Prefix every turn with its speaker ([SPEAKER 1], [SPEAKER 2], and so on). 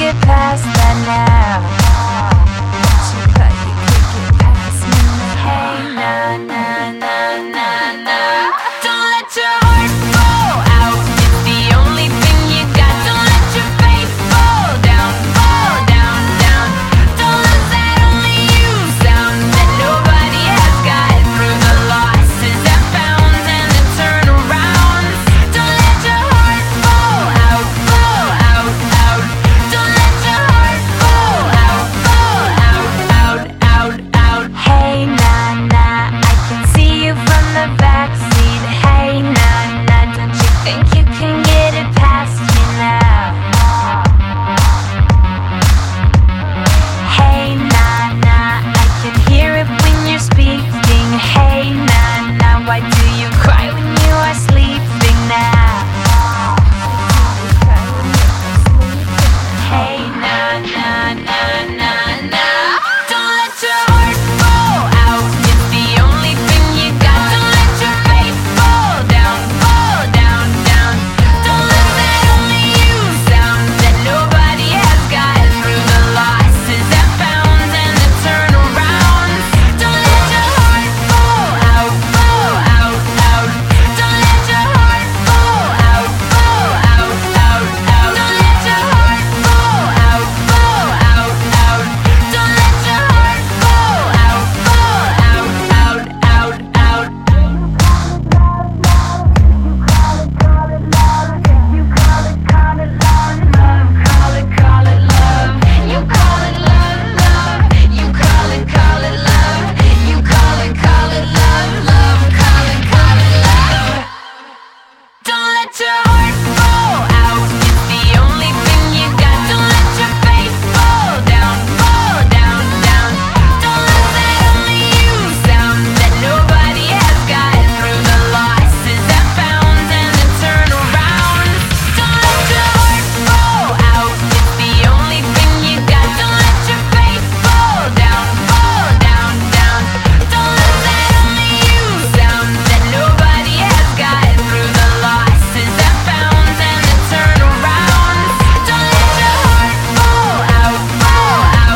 [SPEAKER 1] get past that now.